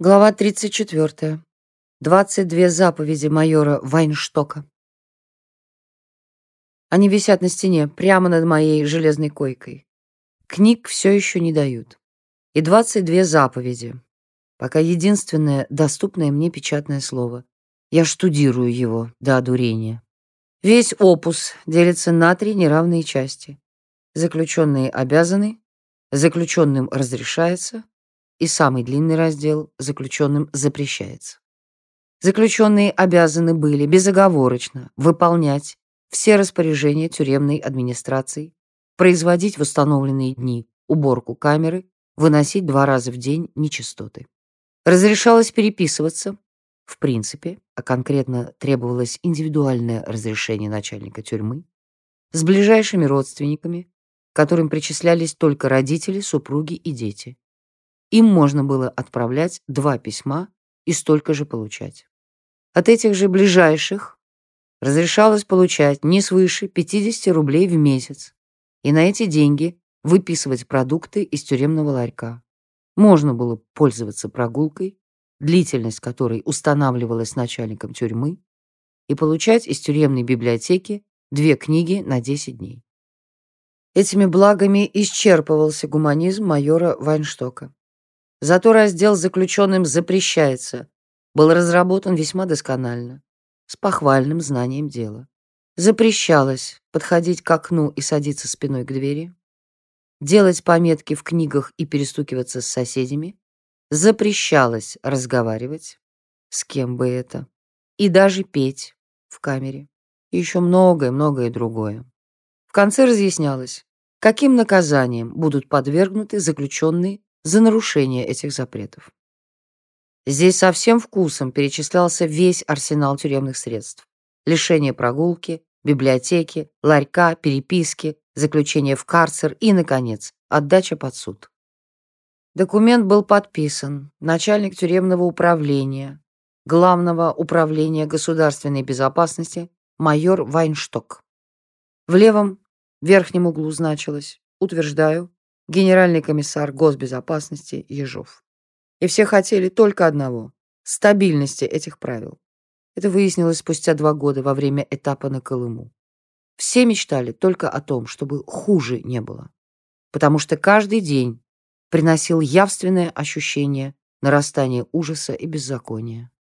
Глава 34. 22 заповеди майора Вайнштока. Они висят на стене, прямо над моей железной койкой. Книг все еще не дают. И 22 заповеди. Пока единственное доступное мне печатное слово. Я штудирую его до одурения. Весь опус делится на три неравные части. Заключенные обязаны, заключенным разрешается, и самый длинный раздел заключенным запрещается. Заключенные обязаны были безоговорочно выполнять все распоряжения тюремной администрации, производить в установленные дни уборку камеры, выносить два раза в день нечистоты. Разрешалось переписываться, в принципе, а конкретно требовалось индивидуальное разрешение начальника тюрьмы, с ближайшими родственниками, которым причислялись только родители, супруги и дети, им можно было отправлять два письма и столько же получать. От этих же ближайших разрешалось получать не свыше 50 рублей в месяц и на эти деньги выписывать продукты из тюремного ларька. Можно было пользоваться прогулкой, длительность которой устанавливалась начальником тюрьмы, и получать из тюремной библиотеки две книги на 10 дней. Этими благами исчерпывался гуманизм майора Вайнштока. Зато раздел заключенным запрещается был разработан весьма досконально, с похвальным знанием дела. Запрещалось подходить к окну и садиться спиной к двери, делать пометки в книгах и перестукиваться с соседями, запрещалось разговаривать, с кем бы это, и даже петь в камере, и еще многое-многое другое. В конце разъяснялось, каким наказанием будут подвергнуты заключенные за нарушение этих запретов. Здесь со всем вкусом перечислялся весь арсенал тюремных средств. Лишение прогулки, библиотеки, ларька, переписки, заключение в карцер и, наконец, отдача под суд. Документ был подписан начальник тюремного управления, Главного управления государственной безопасности майор Вайншток. В левом верхнем углу значилось «Утверждаю, генеральный комиссар госбезопасности Ежов. И все хотели только одного — стабильности этих правил. Это выяснилось спустя два года во время этапа на Колыму. Все мечтали только о том, чтобы хуже не было. Потому что каждый день приносил явственное ощущение нарастания ужаса и беззакония.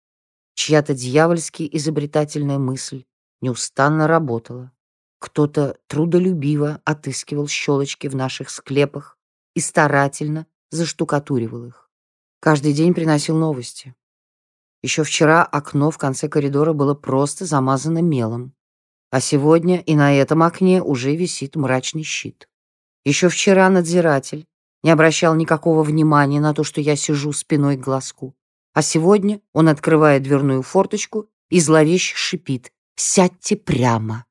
Чья-то дьявольски изобретательная мысль неустанно работала. Кто-то трудолюбиво отыскивал щелочки в наших склепах, и старательно заштукатуривал их. Каждый день приносил новости. Еще вчера окно в конце коридора было просто замазано мелом, а сегодня и на этом окне уже висит мрачный щит. Еще вчера надзиратель не обращал никакого внимания на то, что я сижу спиной к глазку, а сегодня он открывает дверную форточку и зловеще шипит «Сядьте прямо».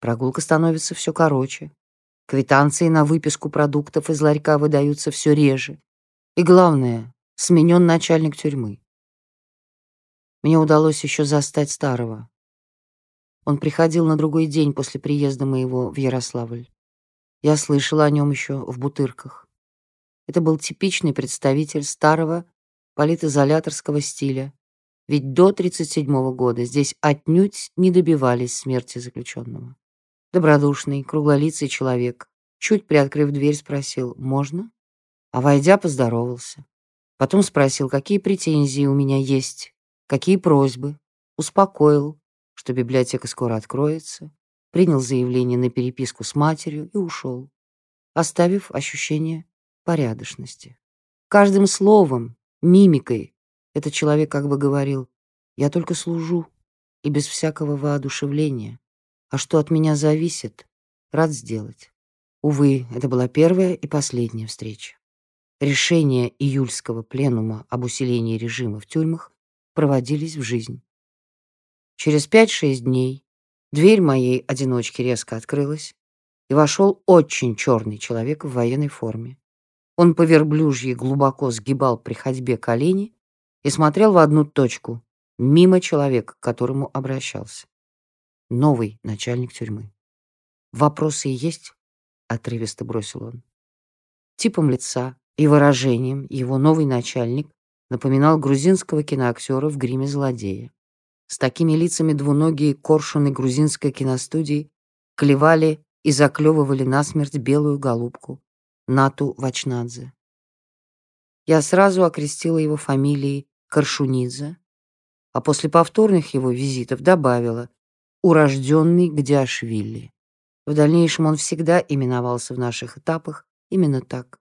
Прогулка становится все короче, Квитанции на выписку продуктов из ларька выдаются все реже. И главное, сменен начальник тюрьмы. Мне удалось еще застать старого. Он приходил на другой день после приезда моего в Ярославль. Я слышала о нем еще в Бутырках. Это был типичный представитель старого политизоляторского стиля, ведь до 1937 года здесь отнюдь не добивались смерти заключенного. Добродушный, круглолицый человек, чуть приоткрыв дверь, спросил «Можно?», а войдя, поздоровался. Потом спросил, какие претензии у меня есть, какие просьбы. Успокоил, что библиотека скоро откроется, принял заявление на переписку с матерью и ушел, оставив ощущение порядочности. Каждым словом, мимикой этот человек как бы говорил «Я только служу» и без всякого воодушевления. А что от меня зависит, рад сделать. Увы, это была первая и последняя встреча. Решения июльского пленума об усилении режима в тюрьмах проводились в жизнь. Через пять-шесть дней дверь моей одиночки резко открылась, и вошел очень черный человек в военной форме. Он по верблюжьи глубоко сгибал при ходьбе колени и смотрел в одну точку, мимо человека, к которому обращался новый начальник тюрьмы. «Вопросы есть?» — отрывисто бросил он. Типом лица и выражением его новый начальник напоминал грузинского киноактера в гриме злодея. С такими лицами двуногие коршуны грузинской киностудии клевали и заклевывали насмерть белую голубку Нату Вачнадзе. Я сразу окрестила его фамилией Коршунидзе, а после повторных его визитов добавила «урожденный Гдяшвили». В дальнейшем он всегда именовался в наших этапах именно так.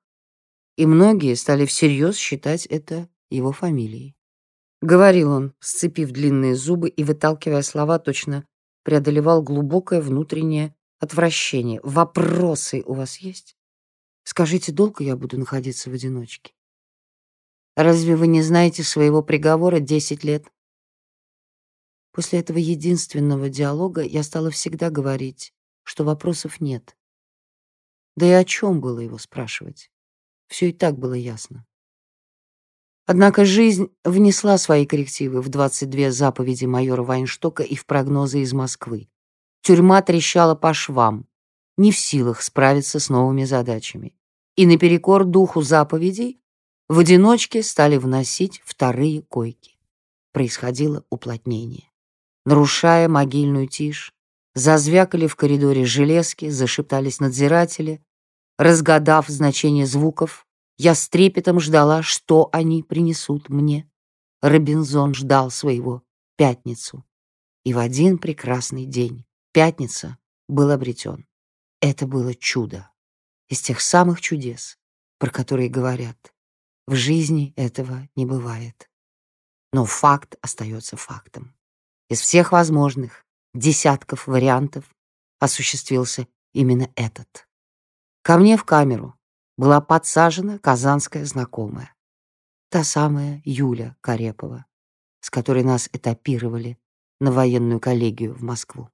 И многие стали всерьез считать это его фамилией. Говорил он, сцепив длинные зубы и выталкивая слова, точно преодолевал глубокое внутреннее отвращение. «Вопросы у вас есть? Скажите, долго я буду находиться в одиночке? Разве вы не знаете своего приговора десять лет?» После этого единственного диалога я стала всегда говорить что вопросов нет. Да и о чем было его спрашивать? Все и так было ясно. Однако жизнь внесла свои коррективы в 22 заповеди майора Вайнштока и в прогнозы из Москвы. Тюрьма трещала по швам, не в силах справиться с новыми задачами. И наперекор духу заповедей в одиночке стали вносить вторые койки. Происходило уплотнение. Нарушая могильную тишь, Зазвякали в коридоре железки, зашептались надзиратели. Разгадав значение звуков, я с трепетом ждала, что они принесут мне. Робинзон ждал своего пятницу. И в один прекрасный день пятница был обретен. Это было чудо. Из тех самых чудес, про которые говорят. В жизни этого не бывает. Но факт остается фактом. Из всех возможных десятков вариантов осуществился именно этот. Ко мне в камеру была подсажена казанская знакомая, та самая Юля Карепова, с которой нас этапировали на военную коллегию в Москву.